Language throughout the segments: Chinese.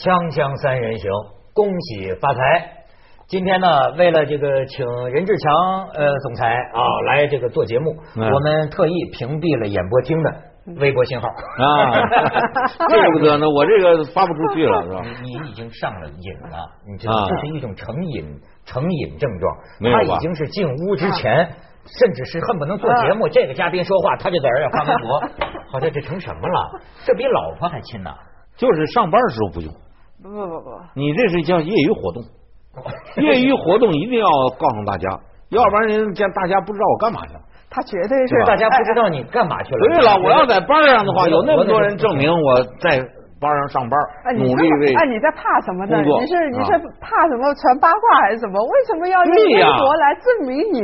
锵锵三人行，恭喜发财！今天呢，为了这个请任志强呃总裁啊来这个做节目，嗯。我们特意屏蔽了演播厅的微博信号。啊，怪不得呢，我这个发不出去了，是吧？你你已经上了瘾了，你知道啊。这是一种成瘾成瘾症状，没有吧？他已经是进屋之前。甚至是恨不能做节目，这个嘉宾说话，他就在这儿要发微博，好像这成什么了？这比老婆还亲呐！就是上班的时候不用，不不不不，你这是叫业余活动，业余活动一定要告诉大家，要不然人家大家不知道我干嘛去了。他绝对是大家不知道你干嘛去了。对了，我要在班上的话，有那么多人证明我在班上上班努力为哎，你在怕什么呢？你是你是啊怕什么传八卦还是什么？为什么要用微博来证明你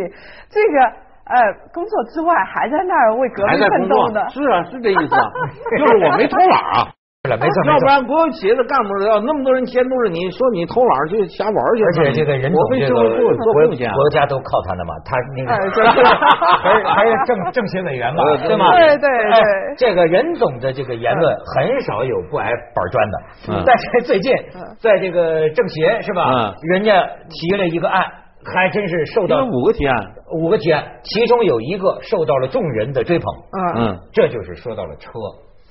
这个呃工作之外还在那儿为革命奋斗呢？是啊，是这意思啊，就是我没偷懒啊。是了，没错，要不然国有企业的干部要那么多人监督着你，说你偷懒儿去瞎玩去，而且这个人总我为这社会做个国做贡献啊。国家都靠他呢嘛，他那个 还是还是政政协委员嘛，呃对吗？对对这个任总的这个言论很少有不挨板砖的嗯，但是最近在这个政协是吧嗯，人家提了一个案，还真是受因到为五个提案，五个提案，其中有一个受到了众人的追捧，嗯，嗯，这就是说到了车。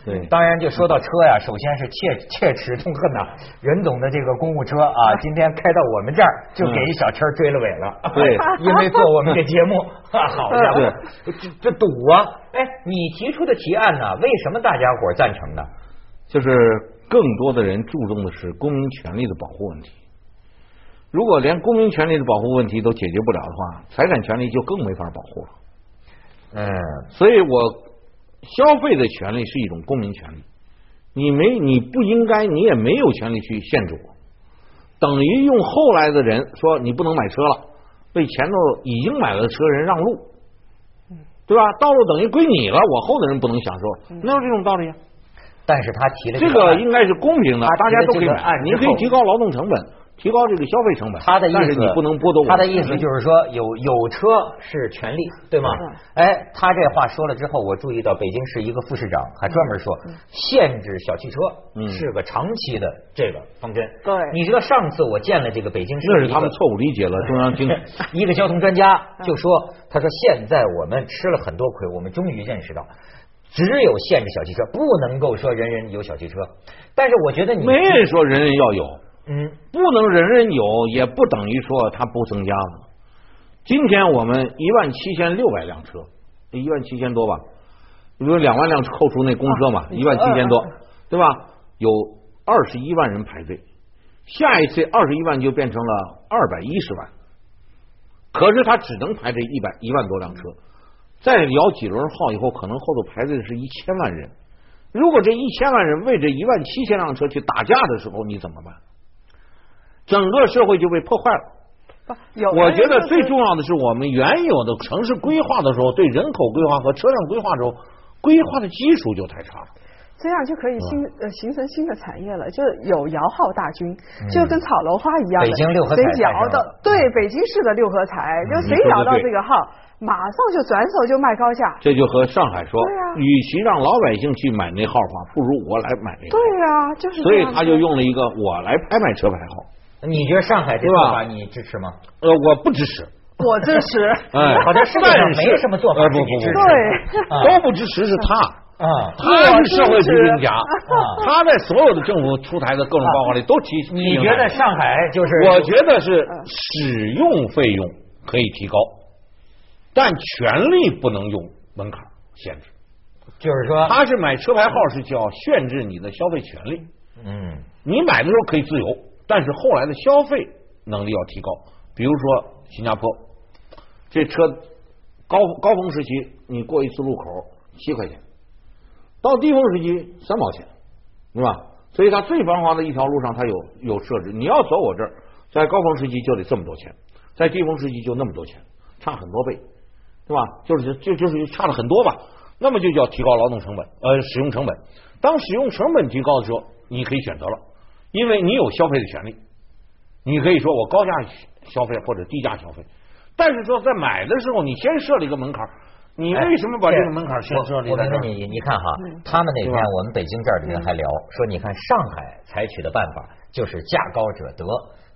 对当然就说到车呀，首先是切切齿痛恨呐，任总的这个公务车啊，今天开到我们这儿就给一小车追了尾了。对 因为做我们这节目，啊好家伙，这这赌啊！哎，你提出的提案呢，为什么大家伙赞成呢？就是更多的人注重的是公民权利的保护问题。如果连公民权利的保护问题都解决不了的话，财产权利就更没法保护了。嗯，所以我消费的权利是一种公民权利，你没你不应该，你也没有权利去限制我，等于用后来的人说你不能买车了，为前头已经买了的车人让路，对吧？道路等于归你了，我后的人不能享受，哪有这种道理啊？但是他提了这个应该是公平的，大家都可以买，你可以提高劳动成本，提高这个消费成本，他的意思，但是你不能剥夺我。他的意思就是说，有有车是权利，对吗？哎，他这话说了之后，我注意到北京市一个副市长还专门说，限制小汽车嗯。是个长期的这个方针。对。你知道上次我见了这个北京市一个那是他们错误理解了中央经 一个交通专家就说，他说现在我们吃了很多亏，我们终于认识到。只有限制小汽车，不能够说人人有小汽车。但是我觉得你没人说人人要有，嗯，不能人人有，也不等于说它不增加了。今天我们一万七千六百辆车，一万七千多吧，比如两万辆扣除那公车嘛，一万七千多，对吧？有二十一万人排队，下一次二十一万就变成了二百一十万，可是他只能排这一百一万多辆车，再摇几轮号以后，可能后头排队的是一千万人。如果这一千万人为这一万七千辆车去打架的时候，你怎么办？整个社会就被破坏了。不有我觉得最重要的是，我们原有的城市规划的时候，对人口规划和车辆规划的时候，规划的基础就太差了。这样就可以新呃形成新的产业了，就是有摇号大军，嗯就跟炒楼花一样。北京六合彩谁摇到对北京市的六合彩，就谁摇到这个号，马上就转手就卖高价。这就和上海说对啊，与其让老百姓去买那号的话，不如我来买那个。对呀、就是所以他就用了一个我来拍卖车牌号。你觉得上海这做法你支持吗？呃，我不支持。我支持。哎，好像世界上没什么做法呃不不不，支持对啊都不支持是他。啊，他是社会主义家啊，他在所有的政府出台的各种报告里都提。你觉得上海就是？我觉得是使用费用可以提高，但权利不能用门槛限制。就是说，他是买车牌号是叫限制你的消费权利，嗯你买的时候可以自由，但是后来的消费能力要提高。比如说新加坡，这车高高峰时期你过一次路口七块钱，到低峰时期三毛钱，对吧？所以它最繁华的一条路上，它有有设置，你要走我这儿，在高峰时期就得这么多钱，在低峰时期就那么多钱，差很多倍，对吧？就是就就是差了很多吧。那么就叫提高劳动成本，呃，使用成本。当使用成本提高的时候，你可以选择了，因为你有消费的权利，你可以说我高价消费或者低价消费。但是说在买的时候，你先设了一个门槛，你为什么把这个门槛先设立？我跟你，你看哈，他们那天我们北京这儿的人还聊说，你看上海采取的办法就是价高者得。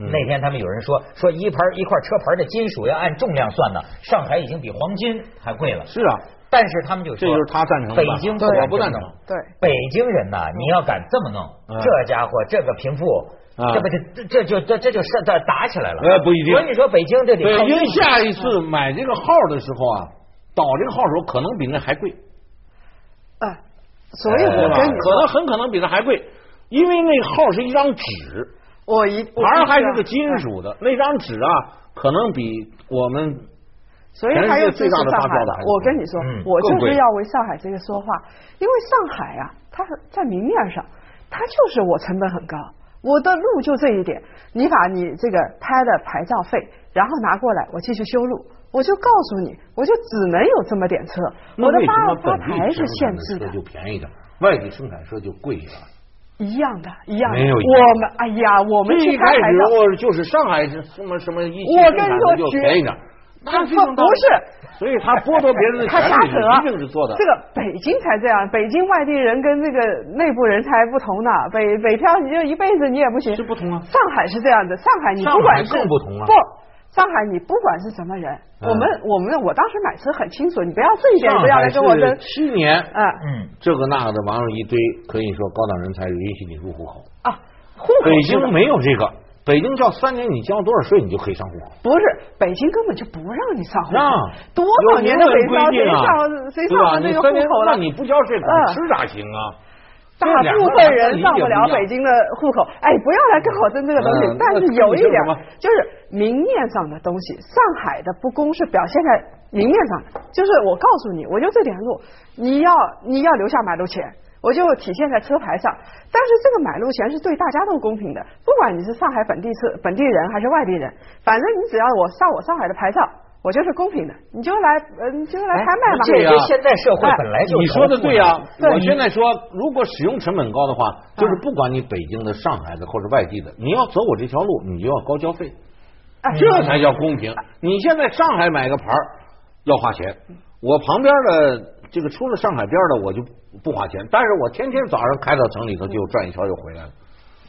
嗯那天他们有人说说一盘一块车牌的金属要按重量算呢，上海已经比黄金还贵了。是啊，但是他们就说，这就是他赞成的北京对我不赞成。对，北京人呐，你要敢这么弄，嗯。这家伙这个贫富，啊这不就这这就这这就是这打起来了。呃不一定。所以你说北京这北京下一次买这个号的时候啊，倒这个号的时候可能比那还贵，啊，所以？我跟你可能很可能比那还贵，因为那号是一张纸，我一我牌还是个金属的，那张纸啊，可能比我们所以他又支持上海的我跟你说，嗯我就是要为上海这个说话，因为上海啊，它是在明面上，它就是我成本很高，我的路就这一点，你把你这个拍的牌照费，然后拿过来，我继续修路，我就告诉你，我就只能有这么点车，我的发发牌是限制的车，就便宜点，外地生产车就贵一点？一样的，一样的。没有。我们哎呀，我们去开始拍牌照，我就是上海是什么什么一汽我跟你生产的就说绝不不是。所以他剥夺别人的他瞎权利，扯，一定是做的。这个北京才这样，北京外地人跟这个内部人才不同呢。北北漂你就一辈子你也不行，是不同啊上海是这样的，上海你不管是更不同啊不，上海你不管是什么人，嗯我们我们我当时买车很清楚，你不要这一点不要来跟我争是。七年，嗯嗯，这个那个的网上一堆，可以说高档人才允许你入户口。啊，户口北京没有这个，北京叫三年你交多少税你就可以上户口。不是北京根本就不让你上户口，多少年的北漂谁上谁？上了这个户口了那？你不交税，嗯吃咋行啊？大部分人上不了北京的户口，哎，不要来跟我争这个东西。嗯但是有一点就是明面上的东西，上海的不公是表现在明面上的。就是我告诉你，我就这点路，你要你要留下买路钱，我就体现在车牌上。但是这个买路钱是对大家都公平的，不管你是上海本地车本地人还是外地人，反正你只要我上我上海的牌照。我就是公平的，你就来，呃，你就来哎拍卖嘛。这对呀个现在社会本来就你说的对呀、对我现在说，如果使用成本高的话，就是嗯不管你北京的、上海的或者外地的，你要走我这条路，你就要高交费，哎这才叫公平。你现在上海买个牌要花钱，我旁边的这个出了上海边的我就不花钱，但是我天天早上开到城里头就转一圈又回来了，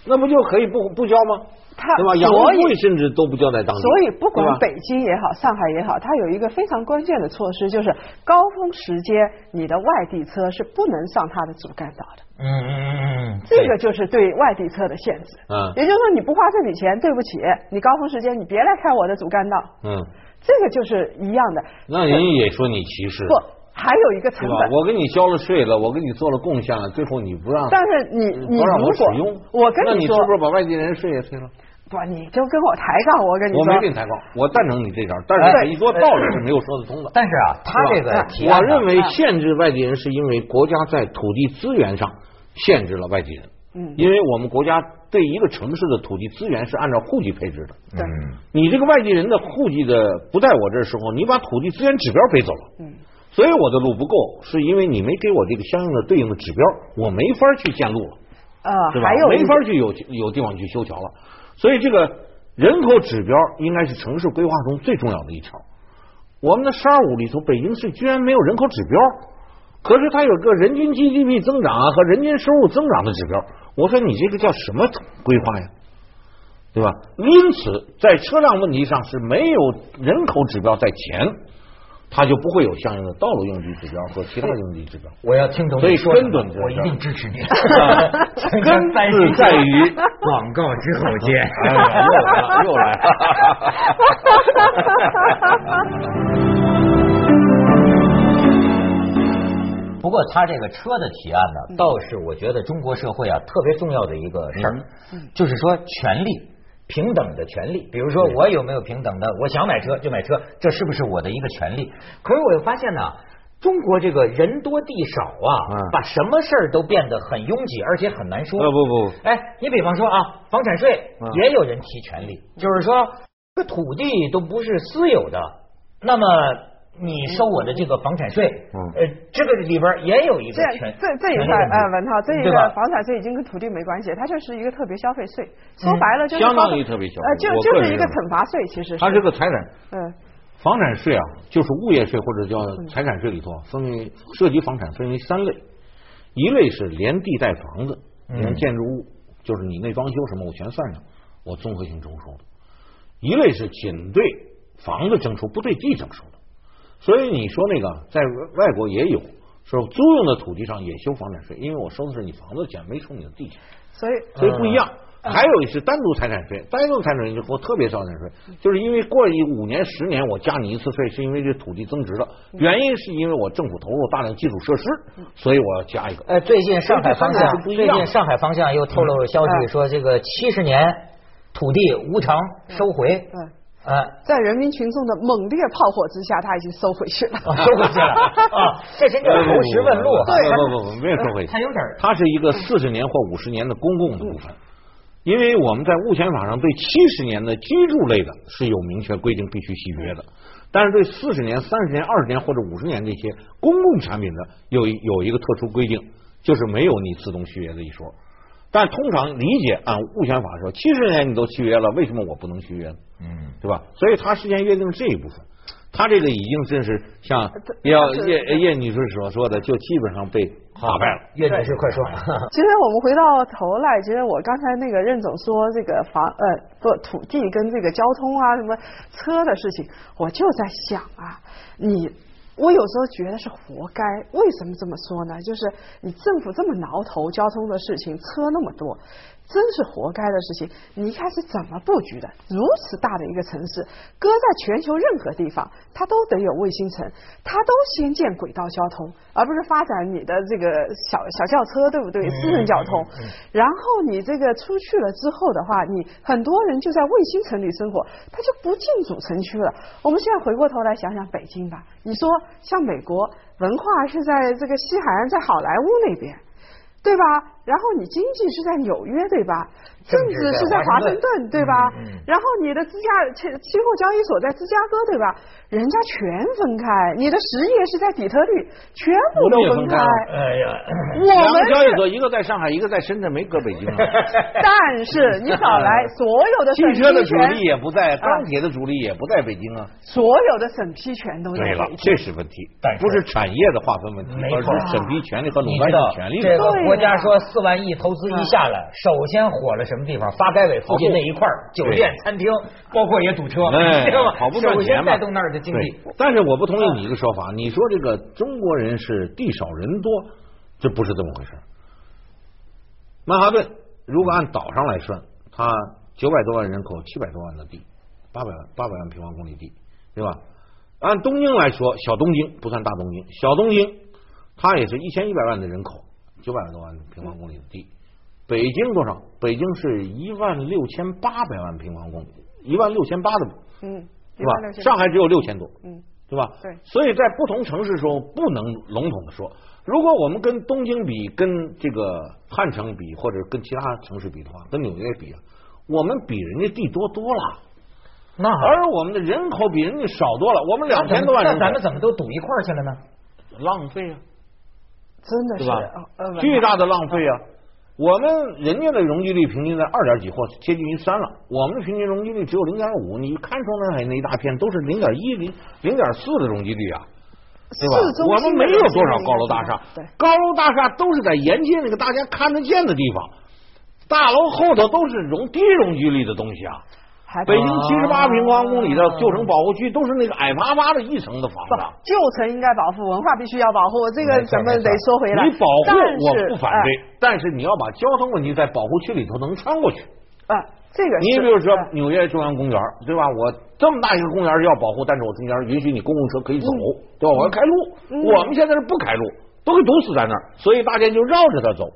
那不就可以不不交吗？他对吧？养所以护费甚至都不交在当地，所以不管北京也好，上海也好，它有一个非常关键的措施，就是高峰时间你的外地车是不能上它的主干道的。嗯嗯嗯嗯，这个就是对外地车的限制。嗯也就是说你不花这笔钱，对不起，你高峰时间你别来开我的主干道。嗯，这个就是一样的。那人家也说你歧视。不，还有一个成？本。我给你交了税了，我给你做了贡献了，最后你不让，但是你你让如我使用果，我跟那你说，是不是把外地人税也退了？不，你就跟我抬杠，我跟你说，我没跟你抬杠，我赞成你这招，但是哎你说道理是没有说得通的。但是啊，他这个提案我认为限制外地人是因为国家在土地资源上限制了外地人。嗯因为我们国家对一个城市的土地资源是按照户籍配置的。对嗯你这个外地人的户籍的不在我这儿时候，你把土地资源指标背走了。嗯，所以我的路不够，是因为你没给我这个相应的对应的指标，我没法去建路了。呃，对吧？还有没法去有有地方去修桥了，所以这个人口指标应该是城市规划中最重要的一条。我们的“十二五”里头，北京市居然没有人口指标，可是它有个人均 GDP 增长啊和人均收入增长的指标。我说你这个叫什么规划呀？对吧？因此，在车辆问题上是没有人口指标在前，它就不会有相应的道路用地指标和其他用地指标。我要听懂所以说根本就是我一定支持你。根子在于 广告之后见。哎呀，又来又来了。不过他这个车的提案呢，倒是我觉得中国社会啊特别重要的一个事儿，就是说权利。平等的权利，比如说我有没有平等的？我想买车就买车，这是不是我的一个权利？可是我又发现呢，中国这个人多地少啊，嗯把什么事儿都变得很拥挤，而且很难说。不不不，哎，你比方说啊，房产税嗯也有人提权利，就是说这土地都不是私有的，那么你收我的这个房产税，嗯。呃，这个里边也有一个这权，这这一块呃，文涛，这一个房产税已经跟土地没关系，它就是一个特别消费税，说白了就是相当于特别消费呃，就就是一个惩罚税，其实它是个财产，嗯，房产税啊，就是物业税或者叫财产税里头啊分为涉及房产分为三类，一类是连地带房子，连建筑物，就是你那装修什么我全算上，我综合性征收的；一类是仅对房子征收，不对地征收。的。所以你说那个在外国也有，说租用的土地上也修房产税，因为我收的是你房子钱，没收你的地钱，所以所以不一样。还有一是单独财产税，单独财产税就和特别财产税，就是因为过一五年、十年我加你一次税，是因为这土地增值了，原因是因为我政府投入大量基础设施，所以我要加一个。呃，最近上海方向，最近上海方向又透露消息说，这个七十年土地无偿收回。呃，在人民群众的猛烈炮火之下，他已经收回去了，收回去了 啊！这真叫投石问路，对，不不不，没有收回去，它有点，它是一个四十年或五十年的公共的部分，因为我们在物权法上对七十年的居住类的是有明确规定必须续约的，但是对四十年、三十年、二十年或者五十年这些公共产品的有有一个特殊规定，就是没有你自动续约的一说。但通常理解按物权法说，七十年你都续约了，为什么我不能续约呢？嗯，对吧？所以他事先约定这一部分，他这个已经真是像要叶叶女士所说的，就基本上被打败了。叶女士，快说。其实我们回到头来，其实我刚才那个任总说这个房呃不土地跟这个交通啊什么车的事情，我就在想啊，你。我有时候觉得是活该，为什么这么说呢？就是你政府这么挠头，交通的事情，车那么多。真是活该的事情！你一开始怎么布局的？如此大的一个城市，搁在全球任何地方，它都得有卫星城，它都先建轨道交通，而不是发展你的这个小小轿车，对不对？私人交通。然后你这个出去了之后的话，你很多人就在卫星城里生活，他就不进主城区了。我们现在回过头来想想北京吧，你说像美国文化是在这个西海岸，在好莱坞那边。对吧？然后你经济是在纽约，对吧？政治是在华盛顿，对吧？然后你的芝加期期货交易所在芝加哥，对吧？人家全分开，你的实业是在底特律，全部都分开。哎呀，我们交易所一个在上海，一个在深圳，没搁北京。但是你找来 所有的汽车的主力也不在，钢铁的主力也不在北京啊。所有的审批权都在对了，这是问题，不是产业的划分问题，而是审批权利和垄断权利。这个国家说四万亿投资一下来，首先火了什么地方？发改委附近那一块酒店、餐厅，包括也堵车，知道吗？首先带动那儿的。经济，但是我不同意你一个说法。你说这个中国人是地少人多，这不是这么回事。曼哈顿如果按岛上来算，它九百多万人口，七百多万的地，八百万八百万平方公里地，对吧？按东京来说，小东京不算大东京，小东京它也是一千一百万的人口，九百多万平方公里的地。北京多少？北京是一万六千八百万平方公里，一万六千八的，嗯。是吧？上海只有六千多，嗯，对吧？对。所以在不同城市中不能笼统的说，如果我们跟东京比，跟这个汉城比，或者跟其他城市比的话，跟纽约比啊，我们比人家地多多了。那而我们的人口比人家少多了，我们两千多万人，那咱们怎么都堵一块儿去了呢？浪费啊！真的是吧？巨大的浪费啊！我们人家的容积率平均在二点几或接近于三了，我们的平均容积率只有零点五。你看出来那一大片都是零点一、零零点四的容积率啊，对吧？我们没有多少高楼大厦，高楼大厦都是在沿街那个大家看得见的地方，大楼后头都是容低容积率的东西啊。北京七十八平方公里的旧城保护区都是那个矮巴巴的一层的房子。旧城应该保护，文化必须要保护，这个咱们得说回来。你保护我不反对，但是你要把交通问题在保护区里头能穿过去。啊，这个。你比如说纽约中央公园，对吧？我这么大一个公园要保护，但是我中间允许你公共车可以走，对吧？我要开路。我们现在是不开路，都给堵死在那儿，所以大家就绕着它走。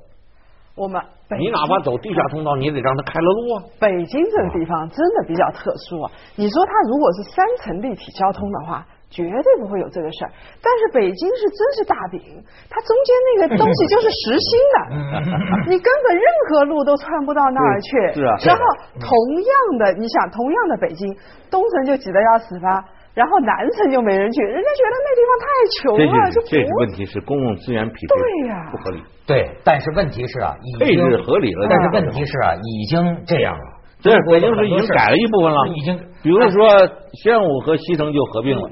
我们你哪怕走地下通道，你也得让他开了路啊。北京这个地方真的比较特殊啊。你说它如果是三层立体交通的话，绝对不会有这个事儿。但是北京是真是大饼，它中间那个东西就是实心的，你根本任何路都穿不到那儿去。是啊。然后同样的，你想同样的北京，东城就挤得要死吧。然后南城就没人去，人家觉得那地方太穷了，就这个问题是公共资源匹配对呀不合理。对，但是问题是啊，已配置合理了，但是问题是啊，已经这样了。对北京市已经改了一部分了，已经，比如说宣武和西城就合并了。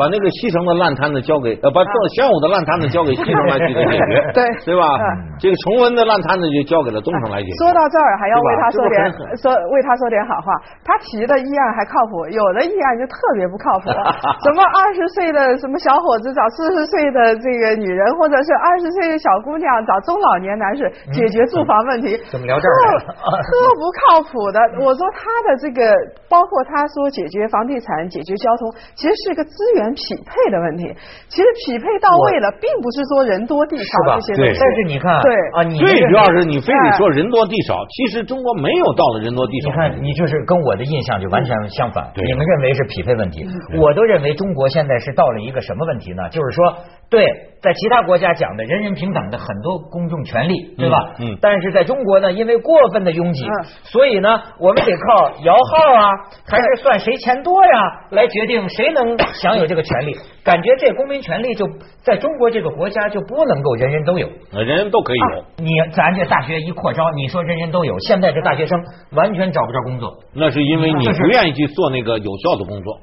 把那个西城的烂摊子交给呃，把宣武的烂摊子交给西城来去解决，对对吧？这个崇文的烂摊子就交给了东城来解决。说到这儿，还要为他说点说为他说点好话。他提的议案还靠谱，有的议案就特别不靠谱。什么二十岁的什么小伙子找四十岁的这个女人，或者是二十岁的小姑娘找中老年男士解决住房问题，怎么聊这儿？特不靠谱的。我说他的这个，包括他说解决房地产、解决交通，其实是个资源。匹配的问题，其实匹配到位了，并不是说人多地少这些东西。但是你看，对啊，你最主要是你非得说人多地少，其实中国没有到了人多地少。你看，你就是跟我的印象就完全相反。你们认为是匹配问题，我都认为中国现在是到了一个什么问题呢？就是说，对，在其他国家讲的人人平等的很多公众权利，对吧？嗯。但是在中国呢，因为过分的拥挤，所以呢，我们得靠摇号啊，还是算谁钱多呀，来决定谁能享有这个。权利，感觉这公民权利就在中国这个国家就不能够人人都有，人人都可以有。你咱这大学一扩招，你说人人都有，现在这大学生完全找不着工作，那是因为你不愿意去做那个有效的工作。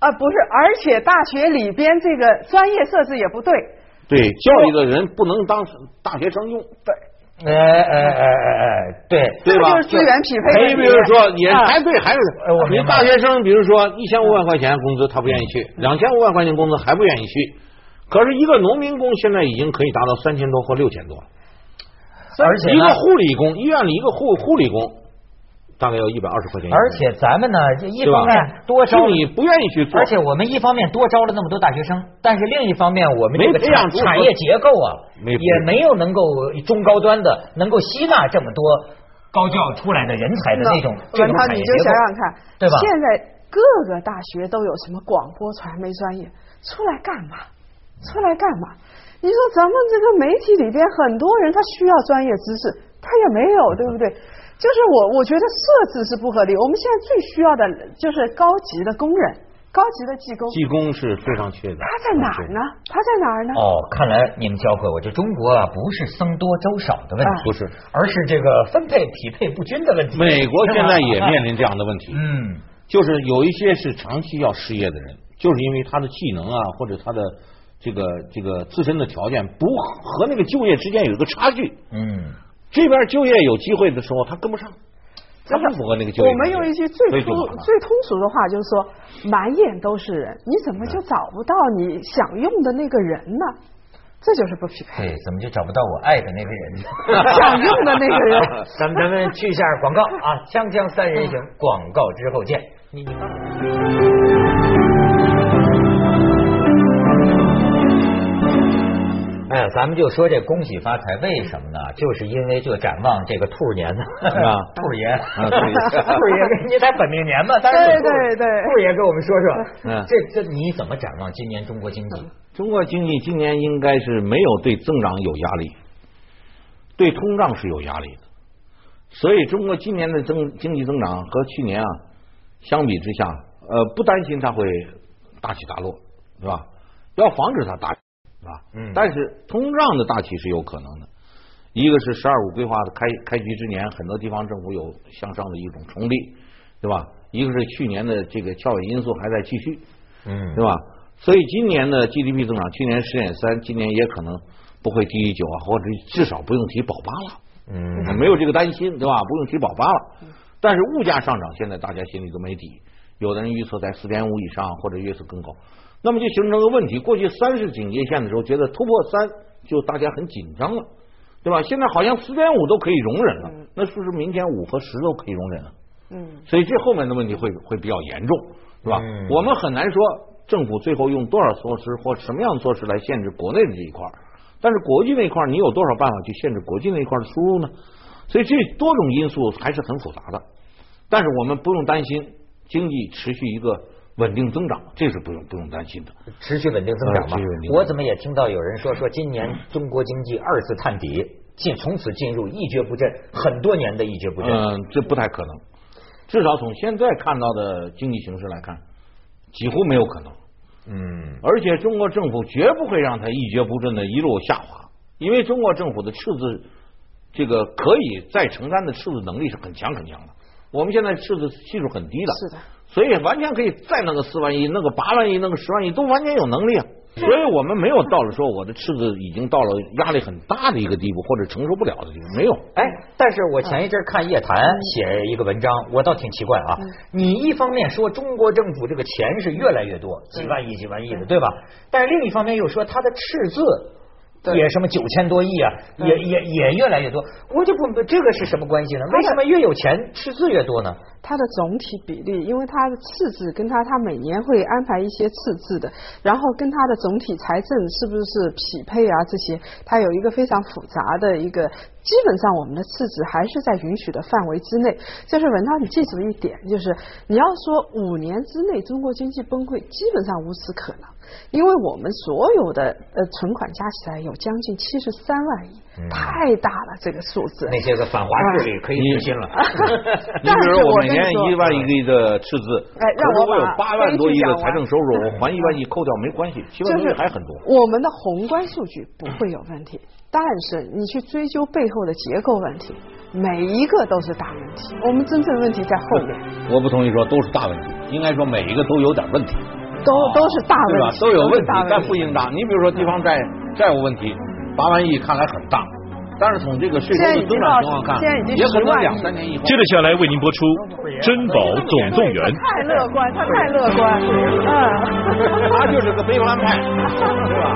啊，不是，而且大学里边这个专业设置也不对。对，教育的人不能当大学生用。对。哎哎哎哎哎，对对吧？就是资源匹配。你比如说，也还对，还是你大学生，比如说一千五百块钱工资，他不愿意去；两千五百块钱工资还不愿意去。可是，一个农民工现在已经可以达到三千多或六千多了。而且一个护理工，医院里一个护护理工。大概要一百二十块钱。而且咱们呢，一方面多招你不愿意去做，而且我们一方面多招了那么多大学生，但是另一方面我们这个产产业结构啊，也没有能够中高端的能够吸纳这么多高教出来的人才的那种这种产业结构。你就想想看，对吧？现在各个大学都有什么广播传媒专业，出来干嘛？出来干嘛？你说咱们这个媒体里边很多人他需要专业知识，他也没有，对不对？就是我，我觉得设置是不合理。我们现在最需要的就是高级的工人，高级的技工。技工是非常缺的。他在哪儿呢？他在哪儿呢？哦，看来你们教会我，这中国啊，不是僧多粥少的问题，不是，而是这个分配匹配不均的问题。美国现在也面临这样的问题。嗯，就是有一些是长期要失业的人，就是因为他的技能啊，或者他的这个这个自身的条件不和那个就业之间有一个差距。嗯。这边就业有机会的时候，他跟不上，他不符合那个就业。我们用一句最通最通俗的话，就是说，满眼都是人，你怎么就找不到你想用的那个人呢？这就是不匹配。对，怎么就找不到我爱的那个人？想用的那个人。咱们咱们去一下广告啊，锵锵三人行，广告之后见。哎，咱们就说这恭喜发财，为什么呢？就是因为就展望这个兔年呢，啊，兔 爷，兔爷，你才本命年嘛，对对对，兔爷给我们说说，嗯这这你怎么展望今年中国经济？中国经济今年应该是没有对增长有压力，对通胀是有压力的，所以中国今年的增经济增长和去年啊相比之下，呃，不担心它会大起大落，是吧？要防止它大。啊，嗯，但是通胀的大体是有可能的。一个是“十二五”规划的开开局之年，很多地方政府有向上的一种冲力，对吧？一个是去年的这个翘尾因素还在继续，嗯，对吧？所以今年的 GDP 增长，去年十点三，今年也可能不会低于九啊，或者至少不用提保八了，嗯，没有这个担心，对吧？不用提保八了。但是物价上涨，现在大家心里都没底，有的人预测在四点五以上，或者预测更高。那么就形成个问题，过去三是警戒线的时候，觉得突破三就大家很紧张了，对吧？现在好像四点五都可以容忍了，那是不是明天五和十都可以容忍了？嗯，所以这后面的问题会会比较严重，是吧？我们很难说政府最后用多少措施或什么样的措施来限制国内的这一块，但是国际那一块你有多少办法去限制国际那一块的输入呢？所以这多种因素还是很复杂的，但是我们不用担心经济持续一个。稳定增长，这是不用不用担心的，持续稳定增长嘛。我怎么也听到有人说，说今年中国经济二次探底，进从此进入一蹶不振，很多年的一蹶不振。嗯，这不太可能，至少从现在看到的经济形势来看，几乎没有可能。嗯，而且中国政府绝不会让它一蹶不振的一路下滑，因为中国政府的赤字，这个可以再承担的赤字能力是很强很强的。我们现在赤字系数很低的，是的，所以完全可以再弄个四万亿，弄个八万亿，弄个十万亿，都完全有能力啊。所以我们没有到了说我的赤字已经到了压力很大的一个地步，或者承受不了的地步，没有。哎，但是我前一阵看叶檀写一个文章，我倒挺奇怪啊。你一方面说中国政府这个钱是越来越多，几万亿、几万亿的，对吧？但是另一方面又说它的赤字。也什么九千多亿啊，也也也越来越多，我就不这个是什么关系呢？为什么越有钱赤字越多呢？它的总体比例，因为它的赤字跟它它每年会安排一些赤字的，然后跟它的总体财政是不是匹配啊？这些它有一个非常复杂的一个，基本上我们的赤字还是在允许的范围之内。就是文涛，你记住一点，就是你要说五年之内中国经济崩溃，基本上无此可能。因为我们所有的呃存款加起来有将近七十三万亿，太大了这个数字。那些个反华势力可以执行了。你比如说我每年一万亿的赤字，哎，让我有八万多亿的财政收入，我还 一万亿扣掉没关系，七万亿还很多。我们的宏观数据不会有问题，但是你去追究背后的结构问题，每一个都是大问题。我们真正问题在后面。我不同意说都是大问题，应该说每一个都有点问题。都都是大问题，都有问题，但不应当。你比如说地方债债务问题，八万亿看来很大，但是从这个税收的增长情况看，也可能两三年以后。接着下来为您播出《珍宝总动员》。太乐观，他太乐观，嗯，他就是个悲观派，是吧？